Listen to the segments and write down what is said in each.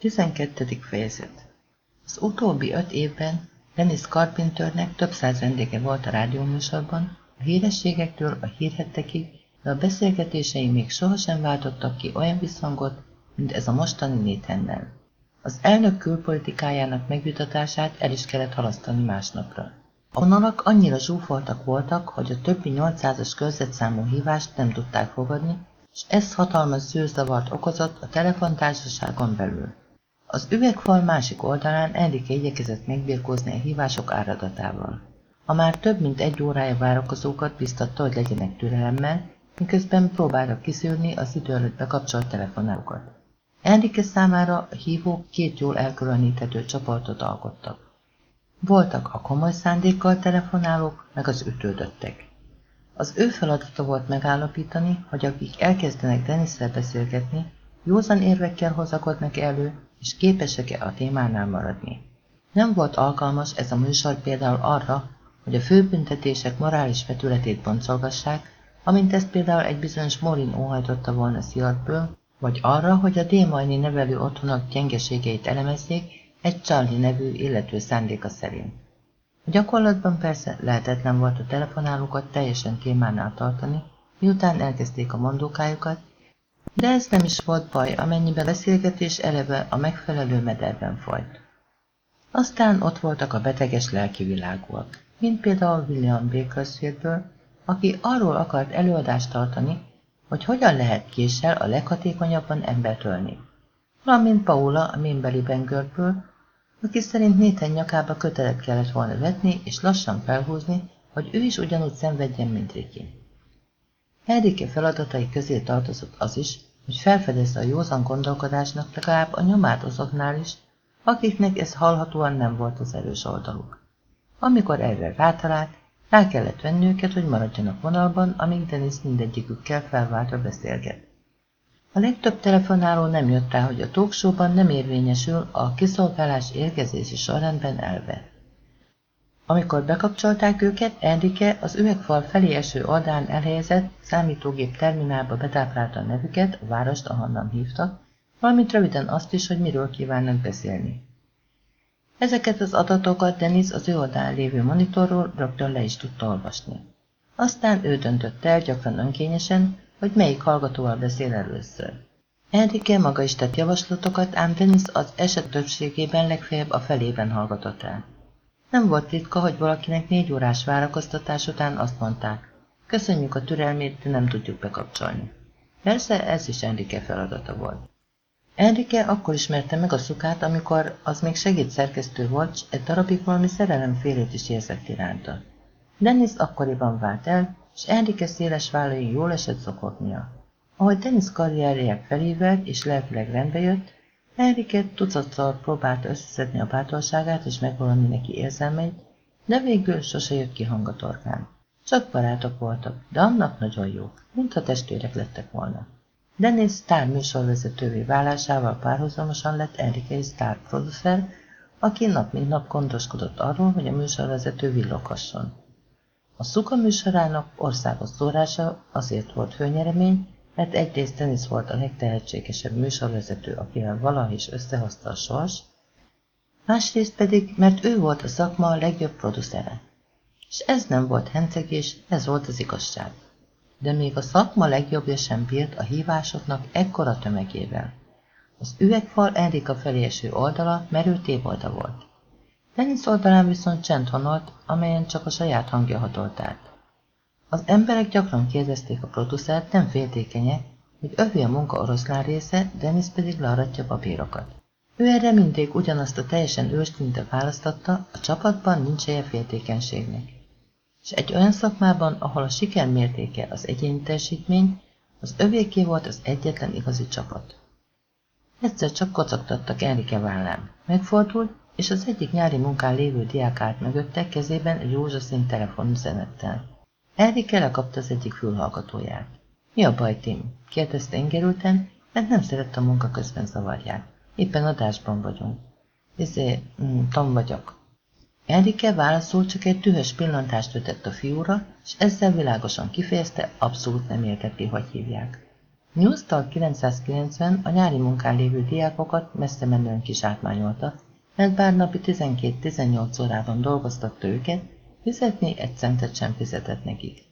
12. fejezet Az utóbbi öt évben Dennis Carpenternek több száz vendége volt a rádióműsorban, a hírességektől a hírhettekig, de a beszélgetései még sohasem váltottak ki olyan visszhangot, mint ez a mostani Néthennel. Az elnök külpolitikájának megjutatását el is kellett halasztani másnapra. A vonalak annyira zsúfoltak voltak, hogy a többi 800-as körzetszámú hívást nem tudták fogadni, és ez hatalmas zűrzavart okozott a telefontársaságon belül. Az üvegfal másik oldalán Enrique igyekezett megbirkózni a hívások áradatával. A már több mint egy órája várakozókat biztatta, hogy legyenek türelemmel, miközben próbálta kiszűrni az idő előtt bekapcsolt telefonálókat. Enrique számára a hívók két jól elkülöníthető csoportot alkottak. Voltak a komoly szándékkal telefonálók, meg az ütődöttek. Az ő feladata volt megállapítani, hogy akik elkezdenek Denniszel beszélgetni, józan érvekkel hozakodnak elő, és képesek-e a témánál maradni. Nem volt alkalmas ez a műsor például arra, hogy a főbüntetések morális vetületét boncolgassák, amint ezt például egy bizonyos Morin óhajtotta volna Sziartből, vagy arra, hogy a Démajni nevelő otthonok gyengeségeit elemezzék egy Charlie nevű illető szándéka szerint. A gyakorlatban persze lehetetlen volt a telefonálókat teljesen témánál tartani, miután elkezdték a mondókájukat, de ez nem is volt baj, amennyiben a beszélgetés eleve a megfelelő mederben folyt. Aztán ott voltak a beteges lelki mint például William Bakersfieldből, aki arról akart előadást tartani, hogy hogyan lehet késsel a leghatékonyabban embert ölni. Valamint Paula a Mimbeli Bengörből, aki szerint Nathan nyakába kötelet kellett volna vetni és lassan felhúzni, hogy ő is ugyanúgy szenvedjen, mint Ricky. Enrique feladatai közé tartozott az is, hogy felfedezze a józan gondolkodásnak legalább a nyomát azoknál is, akiknek ez hallhatóan nem volt az erős oldaluk. Amikor erre rátalált, rá kellett venni őket, hogy maradjanak vonalban, amíg Dennis mindegyikükkel felváltva beszélget. A legtöbb telefonáló nem jött rá, hogy a talkshowban nem érvényesül a kiszolgálás érkezési sorrendben elve. Amikor bekapcsolták őket, Enrique az üvegfal felé eső oldalán elhelyezett számítógép terminálba betáplálta a nevüket, a várost, ahonnan hívtak, valamint röviden azt is, hogy miről kívánnak beszélni. Ezeket az adatokat Denis az ő oldalán lévő monitorról rögtön le is tudta olvasni. Aztán ő döntött el, gyakran önkényesen, hogy melyik hallgatóval beszél először. Enrique maga is tett javaslatokat, ám Dennis az eset többségében legfeljebb a felében hallgatott el. Nem volt ritka, hogy valakinek négy órás várakoztatás után azt mondták, köszönjük a türelmét, de nem tudjuk bekapcsolni. Persze ez is Enrique feladata volt. Enrique akkor ismerte meg a szukát, amikor az még segédszerkesztő volt, s egy darabig valami szerelemfélét is érzett iránta. Dennis akkoriban vált el, és Enrique széles vállai jól esett szokognia. Ahogy Dennis karrierje felívelt és lelkileg rendbe jött, Enrique tucatszor próbálta összeszedni a bátorságát és megvalani neki érzelmeit, de végül sose jött ki hang a torkán. Csak barátok voltak, de annak nagyon jók, mintha testvérek lettek volna. Dennis sztár műsorvezetővé válásával párhuzamosan lett Enrique sztár producer, aki nap mint nap gondoskodott arról, hogy a műsorvezető villoghasson. A Szuka műsorának országos szórása azért volt főnyeremény, mert egyrészt Dennis volt a legtehetségesebb műsorvezető, akivel valaha is összehozta a sors, másrészt pedig, mert ő volt a szakma a legjobb producere. És ez nem volt hencegés, ez volt az igazság. De még a szakma legjobbja sem bírt a hívásoknak ekkora tömegével. Az üvegfal Enrika felé eső oldala merő tébolda volt. Dennis oldalán viszont csend honolt, amelyen csak a saját hangja hatolt át. Az emberek gyakran kérdezték a producert, nem féltékenyek, hogy övé a munka oroszlán része, Dennis pedig learatja papírokat. Ő erre mindig ugyanazt a teljesen őstinte választotta, a csapatban nincs helye féltékenységnek. És egy olyan szakmában, ahol a siker mértéke az egyéni teljesítmény, az övéké volt az egyetlen igazi csapat. Egyszer csak kocogtattak Enrique vállán. Megfordult, és az egyik nyári munkán lévő diák állt mögötte, kezében egy rózsaszín telefonüzenettel. Enrique lekapta az egyik fülhallgatóját. Mi a baj, Tim? kérdezte ingerülten, mert nem szerette a munka közben zavarják. Éppen adásban vagyunk. Izé, mm, Tom vagyok. Enrique válaszul csak egy dühös pillantást vetett a fiúra, és ezzel világosan kifejezte, abszolút nem érteti, hogy hívják. Newstal 990 a nyári munkán lévő diákokat messze menően átmányolta, mert bár napi 12-18 órában dolgoztatta őket, fizetni egy centet sem fizetett nekik.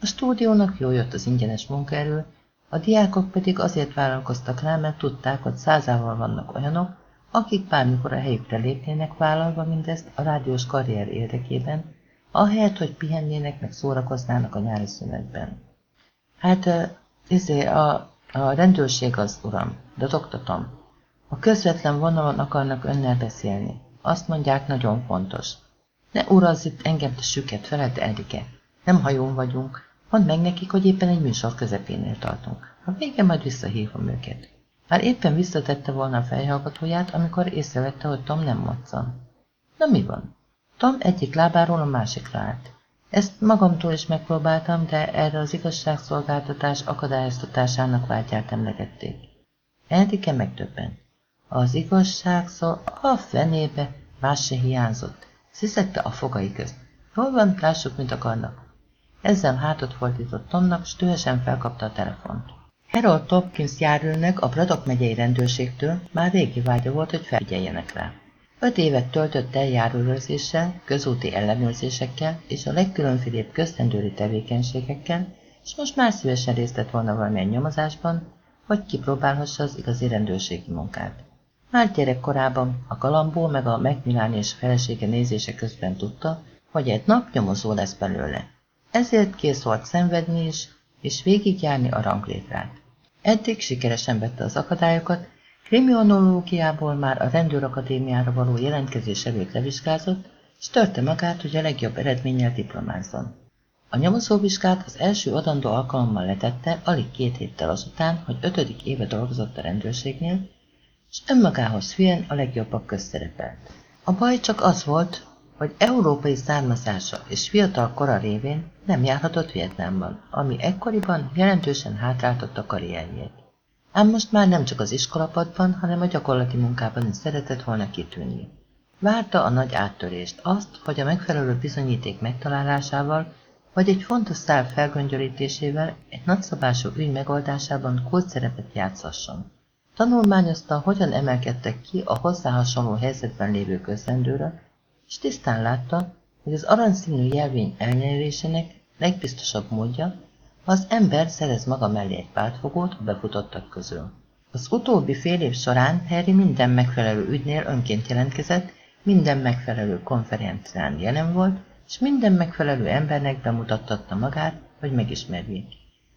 A stúdiónak jó jött az ingyenes munkaerő, a diákok pedig azért vállalkoztak rá, mert tudták, hogy százával vannak olyanok, akik bármikor a helyükre lépnének vállalva mindezt a rádiós karrier érdekében, ahelyett, hogy pihennének meg szórakoznának a nyári szünetben. Hát, izé, a, a rendőrség az, uram, de doktatom. A közvetlen vonalon akarnak önnel beszélni. Azt mondják, nagyon fontos. Ne urazz itt engem, te süket feled, Erike. Nem hajón vagyunk. Mondd meg nekik, hogy éppen egy műsor közepénél tartunk. A vége majd visszahívom őket. Már éppen visszatette volna a fejhallgatóját, amikor észrevette, hogy Tom nem moccan. Na mi van? Tom egyik lábáról a másikra állt. Ezt magamtól is megpróbáltam, de erre az igazságszolgáltatás akadályoztatásának vágyát emlegették. Endike megtöbben. Az igazságszol... A fenébe más se hiányzott. Sziszegte a fogai közt. Hol van, lássuk, mit akarnak. Ezzel hátat fordított Tomnak, s tühesen felkapta a telefont. Harold Topkins járőrnek a Bradok megyei rendőrségtől már régi vágya volt, hogy felfigyeljenek rá. Öt évet töltött el járőrözéssel, közúti ellenőrzésekkel és a legkülönfélébb köztendőri tevékenységekkel, és most már szívesen részt vett volna valamilyen nyomozásban, hogy kipróbálhassa az igazi rendőrségi munkát. Már gyerekkorában a kalambó meg a Macmillan és felesége nézése közben tudta, hogy egy nap nyomozó lesz belőle. Ezért kész volt szenvedni is, és végigjárni a ranglétrát. Eddig sikeresen vette az akadályokat, Kriminológiából már a rendőrakadémiára való jelentkezés előtt levizsgázott, és törte magát, hogy a legjobb eredménnyel diplomázzon. A nyomozóvizsgát az első adandó alkalommal letette alig két héttel azután, hogy ötödik éve dolgozott a rendőrségnél, és önmagához hülyen a legjobbak közszerepelt. A baj csak az volt, hogy európai származása és fiatal kora révén nem járhatott Vietnámban, ami ekkoriban jelentősen hátráltatta karrierjét. Ám most már nem csak az iskolapadban, hanem a gyakorlati munkában is szeretett volna kitűnni. Várta a nagy áttörést, azt, hogy a megfelelő bizonyíték megtalálásával, vagy egy fontos szál felgöngyörítésével egy nagyszabású ügy megoldásában kódszerepet játszasson. Tanulmányozta, hogyan emelkedtek ki a hozzá hasonló helyzetben lévő közrendőre, és tisztán látta, hogy az aranyszínű jelvény elnyerésének legbiztosabb módja, ha az ember szerez maga mellé egy pártfogót a befutottak közül. Az utóbbi fél év során Harry minden megfelelő ügynél önként jelentkezett, minden megfelelő konferencián jelen volt, és minden megfelelő embernek bemutattatta magát, hogy megismerjék.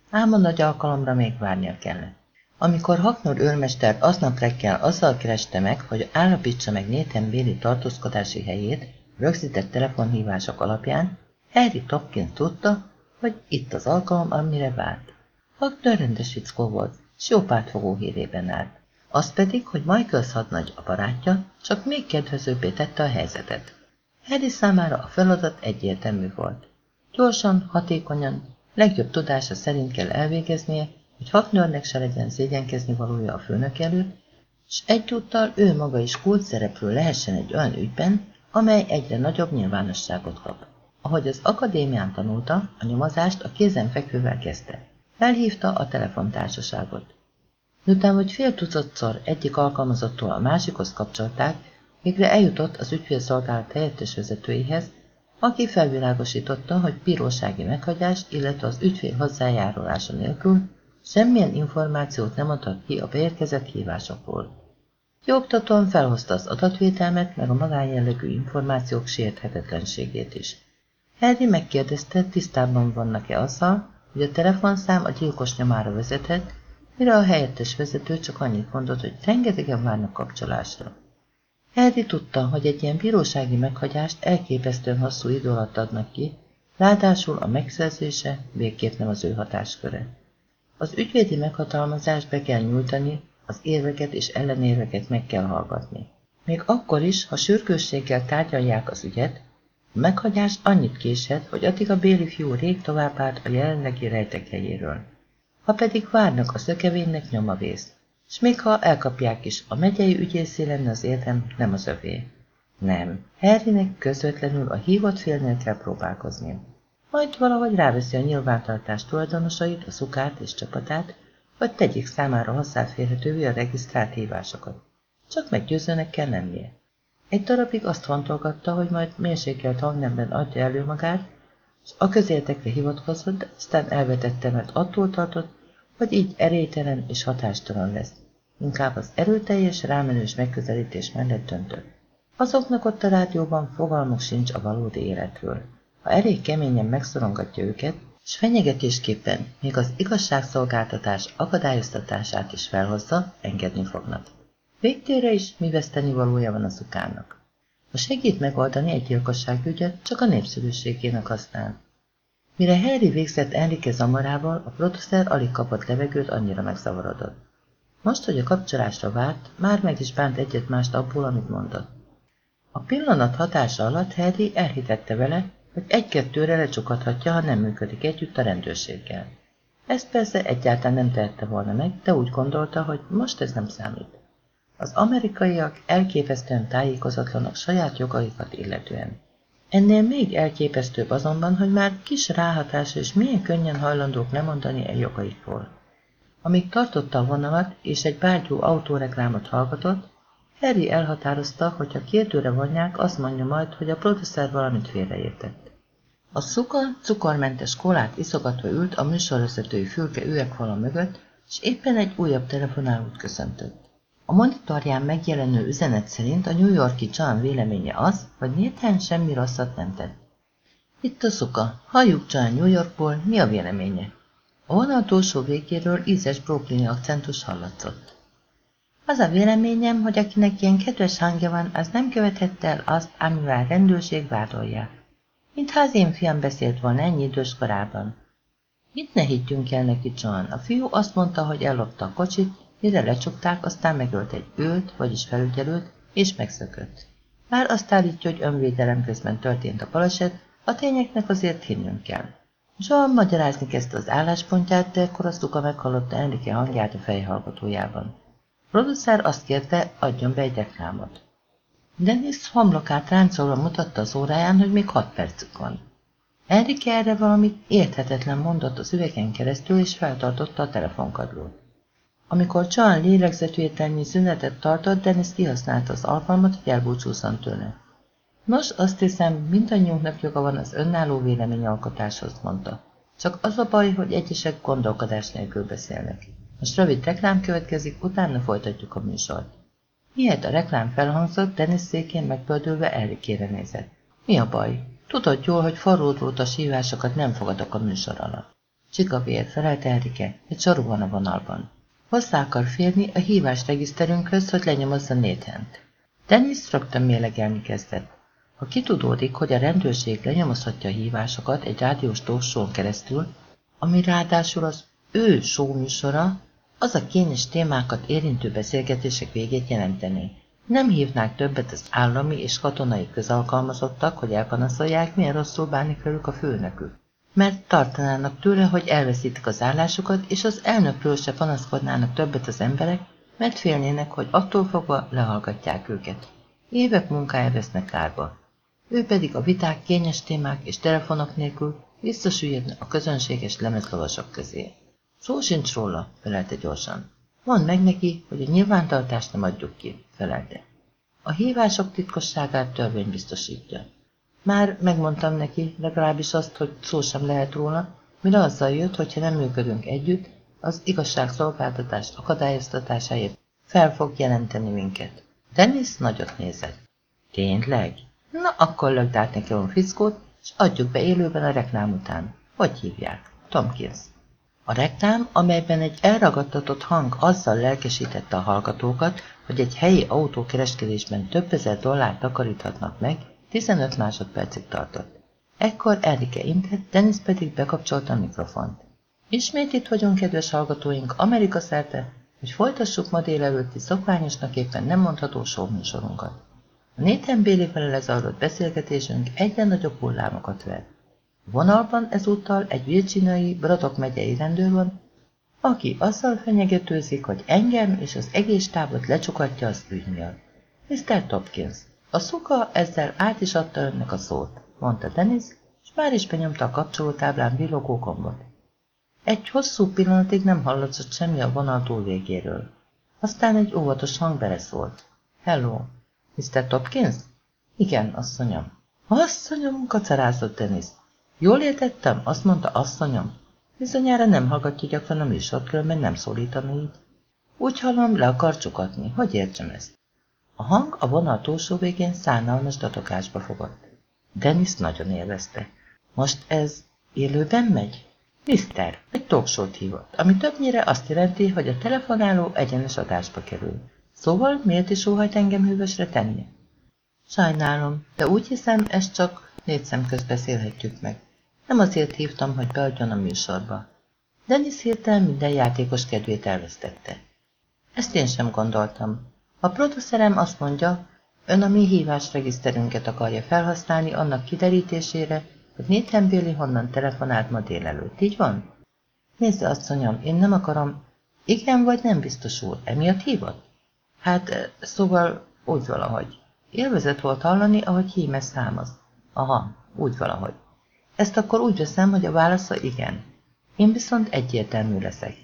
Ám a nagy alkalomra még várnia kellett. Amikor Haknor őrmester aznap reggel azzal kereste meg, hogy állapítsa meg Nathan Béli tartózkodási helyét, rögzített telefonhívások alapján, Harry Topkins tudta, hogy itt az alkalom, amire várt. Haknor rendes fickó volt, s jó pártfogó hírében állt. Az pedig, hogy Michael hadnagy a barátja, csak még kedvezőbbé tette a helyzetet. Harry számára a feladat egyértelmű volt. Gyorsan, hatékonyan, legjobb tudása szerint kell elvégeznie, hogy Hafnernek se legyen szégyenkezni valója a főnök előtt, és egyúttal ő maga is kult lehessen egy olyan ügyben, amely egyre nagyobb nyilvánosságot kap. Ahogy az akadémián tanulta, a nyomozást a kézenfekvővel kezdte. Felhívta a telefontársaságot. Miután, hogy fél tucatszor egyik alkalmazottól a másikhoz kapcsolták, végre eljutott az ügyfélszolgálat helyettes vezetőihez, aki felvilágosította, hogy bírósági meghagyást, illetve az ügyfél hozzájárulása nélkül Semmilyen információt nem adhat ki a beérkezett hívásokról. Jogtatóan felhozta az adatvételmet, meg a magánjellegű információk sérthetetlenségét is. Harry megkérdezte, tisztában vannak-e azzal, hogy a telefonszám a gyilkos nyomára vezethet, mire a helyettes vezető csak annyit mondott, hogy rengetegen várnak kapcsolásra. Harry tudta, hogy egy ilyen bírósági meghagyást elképesztően hosszú idő alatt adnak ki, ráadásul a megszerzése végképp nem az ő hatásköre. Az ügyvédi meghatalmazást be kell nyújtani, az érveket és ellenérveket meg kell hallgatni. Még akkor is, ha sürgősséggel tárgyalják az ügyet, a meghagyás annyit késhet, hogy addig a béli fiú rég tovább állt a jelenlegi rejtek helyéről. Ha pedig várnak, a szökevénynek nyoma vész. És még ha elkapják is, a megyei ügyészé lenne az érdem, nem az övé. Nem, Harrynek közvetlenül a hívott félnél kell próbálkozni majd valahogy ráveszi a nyilvántartás tulajdonosait, a szukát és csapatát, vagy tegyék számára hozzáférhetővé a regisztrált hívásokat. Csak meggyőzőnek kell lennie. Egy darabig azt fontolgatta, hogy majd mérsékelt hangnemben adja elő magát, és a közértekre hivatkozott, de aztán elvetette, mert attól tartott, hogy így erélytelen és hatástalan lesz. Inkább az erőteljes, rámenős megközelítés mellett döntött. Azoknak ott a rádióban fogalmuk sincs a valódi életről. Ha elég keményen megszorongatja őket, s fenyegetésképpen még az igazságszolgáltatás akadályoztatását is felhozza, engedni fognak. Végtére is mi veszteni valója van a szukának. A segít megoldani egy gyilkosságügyet, csak a népszerűségének használ. Mire Harry végzett Enrique zamarával, a producer alig kapott levegőt, annyira megzavarodott. Most, hogy a kapcsolásra várt, már meg is bánt egyet-mást abból, amit mondott. A pillanat hatása alatt Harry elhitette vele, hogy egy-kettőre lecsukadhatja, ha nem működik együtt a rendőrséggel. Ezt persze egyáltalán nem tehette volna meg, de úgy gondolta, hogy most ez nem számít. Az amerikaiak elképesztően tájékozatlanak saját jogaikat illetően. Ennél még elképesztőbb azonban, hogy már kis ráhatás és milyen könnyen hajlandók lemondani el jogaikról. Amíg tartotta a vonalat és egy bárgyú autóreklámot hallgatott, Harry elhatározta, hogy ha kérdőre vonják, azt mondja majd, hogy a producer valamit félreértett. A szuka cukormentes kolát iszogatva ült a műsorvezetői fülke üvegfala mögött, és éppen egy újabb telefonálót köszöntött. A monitorján megjelenő üzenet szerint a New Yorki John véleménye az, hogy Nathan semmi rosszat nem tett. Itt a szuka, halljuk John New Yorkból, mi a véleménye? A vonal túlsó végéről ízes brooklyni akcentus hallatszott. Az a véleményem, hogy akinek ilyen kedves hangja van, az nem követhette el azt, amivel rendőrség vádolja. Mintha az én fiam beszélt volna ennyi idős korában. Mit ne higgyünk el neki, John? A fiú azt mondta, hogy ellopta a kocsit, mire lecsukták, aztán megölt egy őt, vagyis felügyelőt, és megszökött. Már azt állítja, hogy önvédelem közben történt a baleset, a tényeknek azért hinnünk kell. John magyarázni kezdte az álláspontját, de Korasztuka meghallotta Enrique hangját a fejhallgatójában. Producer azt kérte, adjon be egy reklámot. Dennis homlokát ráncolva mutatta az óráján, hogy még hat percük van. Enrique erre valamit érthetetlen mondott az üvegen keresztül, és feltartotta a telefonkadlót. Amikor John lélegzetvételnyi szünetet tartott, Dennis kihasználta az alkalmat, hogy elbúcsúzzon tőle. Nos, azt hiszem, mindannyiunknak joga van az önálló véleményalkotáshoz, mondta. Csak az a baj, hogy egyesek gondolkodás nélkül beszélnek. Most rövid reklám következik, utána folytatjuk a műsort. Miért a reklám felhangzott, Dennis székén megpöldülve Erikére nézett. Mi a baj? Tudod jól, hogy a sívásokat nem fogadok a műsor alatt. Csika vér, felelt Erike, egy saru van a vonalban. Hozzá akar férni a hívás regiszterünkhöz, hogy lenyomozza Néthent. Dennis rögtön mélegelni kezdett. Ha kitudódik, hogy a rendőrség lenyomozhatja a hívásokat egy rádiós torsón keresztül, ami ráadásul az ő showműsora, az a kényes témákat érintő beszélgetések végét jelenteni. Nem hívnák többet az állami és katonai közalkalmazottak, hogy elpanaszolják, milyen rosszul bánik velük a főnökük. Mert tartanának tőle, hogy elveszítik az állásukat, és az elnökről se panaszkodnának többet az emberek, mert félnének, hogy attól fogva lehallgatják őket. Évek munkája vesznek kárba. Ő pedig a viták, kényes témák és telefonok nélkül visszasüllyedne a közönséges lemezlovasok közé. Szó sincs róla, felelte gyorsan. Mondd meg neki, hogy a nyilvántartást nem adjuk ki, felelte. A hívások titkosságát törvény biztosítja. Már megmondtam neki, legalábbis azt, hogy szó sem lehet róla, mire azzal jött, hogyha nem működünk együtt, az igazságszolgáltatás akadályoztatásáért fel fog jelenteni minket. Dennis nagyot nézett. Tényleg? Na, akkor lögd át neki a fiszkót, és adjuk be élőben a reklám után. Hogy hívják? Tomkins. A reklám, amelyben egy elragadtatott hang azzal lelkesítette a hallgatókat, hogy egy helyi autókereskedésben több ezer dollárt takaríthatnak meg, 15 másodpercig tartott. Ekkor Enrique intett, Dennis pedig bekapcsolta a mikrofont. Ismét itt vagyunk, kedves hallgatóink, Amerika szerte, hogy folytassuk ma délelőtti szokványosnak éppen nem mondható műsorunkat. A Nathan Bélivel lezajlott beszélgetésünk egyre nagyobb hullámokat vett. Vonalban ezúttal egy virginiai Bradok megyei rendőr van, aki azzal fenyegetőzik, hogy engem és az egész tábot lecsukatja az ügy miatt. Mr. Topkins, a szuka ezzel át is adta önnek a szót, mondta Dennis, és már is benyomta a kapcsolótáblán villogó gombot. Egy hosszú pillanatig nem hallatszott semmi a vonal túl végéről. Aztán egy óvatos hang beleszólt. Hello, Mr. Topkins? Igen, asszonyom. Asszonyom, kacarázott Dennis. Jól értettem? Azt mondta asszonyom. Bizonyára nem hallgatja gyakran a műsort, különben nem szólítani így. Úgy hallom, le akar csukatni. Hogy értsem ezt? A hang a vonal túlsó végén szánalmas datokásba fogott. Dennis nagyon élvezte. Most ez élőben megy? Mister, egy talkshow hívott, ami többnyire azt jelenti, hogy a telefonáló egyenes adásba kerül. Szóval miért is óhajt engem hűvösre tenni? Sajnálom, de úgy hiszem, ezt csak négy szem közt beszélhetjük meg. Nem azért hívtam, hogy beadjon a műsorba. Dennis hirtelen minden játékos kedvét elvesztette. Ezt én sem gondoltam. A producerem azt mondja, ön a mi hívásregiszterünket akarja felhasználni annak kiderítésére, hogy Nathan Bailey honnan telefonált ma délelőtt, így van? Nézze, asszonyom, én nem akarom... Igen vagy nem biztos úr, emiatt hívott? Hát, szóval úgy valahogy. Élvezett volt hallani, ahogy híme számaz. Aha, úgy valahogy. Ezt akkor úgy veszem, hogy a válasza igen. Én viszont egyértelmű leszek.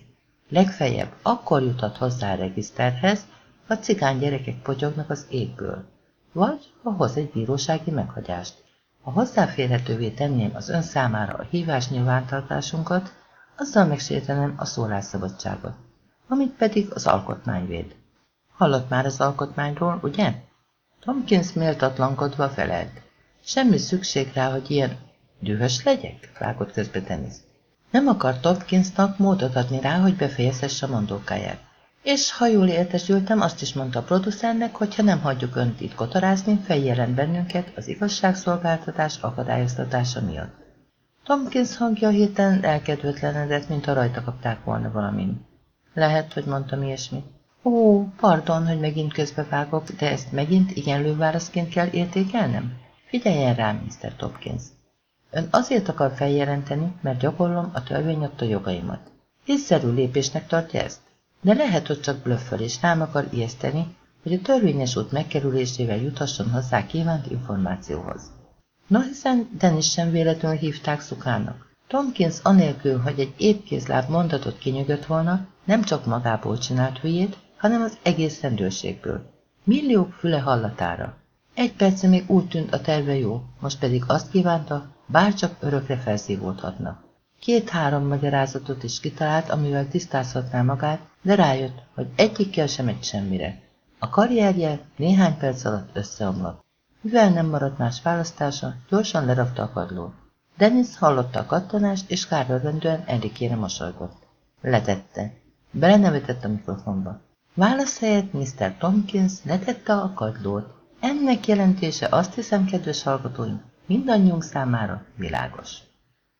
Legfeljebb akkor juthat hozzá a regiszterhez, ha cigány gyerekek potyognak az égből, vagy ha hoz egy bírósági meghagyást. Ha hozzáférhetővé tenném az ön számára a hívás nyilvántartásunkat, azzal megsértenem a szólásszabadságot, amit pedig az alkotmány véd. Hallott már az alkotmányról, ugye? Tomkins méltatlankodva felelt. Semmi szükség rá, hogy ilyen dühös legyek? Vágott közbe Dennis. Nem akar Tomkinsnak módot adni rá, hogy befejezhesse mondókáját. És ha jól értesültem, azt is mondta a producernek, hogy ha nem hagyjuk önt itt kotorázni, feljelent bennünket az igazságszolgáltatás akadályoztatása miatt. Tomkins hangja hirtelen elkedvetlenedett, mint ha rajta kapták volna valamin. Lehet, hogy mondtam ilyesmit. Ó, pardon, hogy megint közbevágok, de ezt megint igenlő válaszként kell értékelnem? Figyeljen rám, Mr. Topkins. Ön azért akar feljelenteni, mert gyakorlom a törvény adta jogaimat. Észszerű lépésnek tartja ezt? De lehet, hogy csak blöfföl és rám akar ijeszteni, hogy a törvényes út megkerülésével juthasson hozzá kívánt információhoz. Na hiszen Dennis sem véletlenül hívták szukának. Tomkins anélkül, hogy egy épkézláb mondatot kinyögött volna, nem csak magából csinált hülyét, hanem az egész rendőrségből. Milliók füle hallatára. Egy perce még úgy tűnt a terve jó, most pedig azt kívánta, bárcsak örökre felszívódhatna. Két-három magyarázatot is kitalált, amivel tisztázhatná magát, de rájött, hogy egyikkel sem egy semmire. A karrierje néhány perc alatt összeomlott. Mivel nem maradt más választása, gyorsan lerakta a padlót. Dennis hallotta a kattanást, és kárörvendően Erikére mosolygott. Letette. Belenevetett a mikrofonba. Válasz helyett Mr. Tompkins letette a kadlót. Ennek jelentése azt hiszem, kedves hallgatóim, mindannyiunk számára világos.